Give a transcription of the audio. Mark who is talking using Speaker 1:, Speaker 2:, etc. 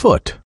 Speaker 1: foot.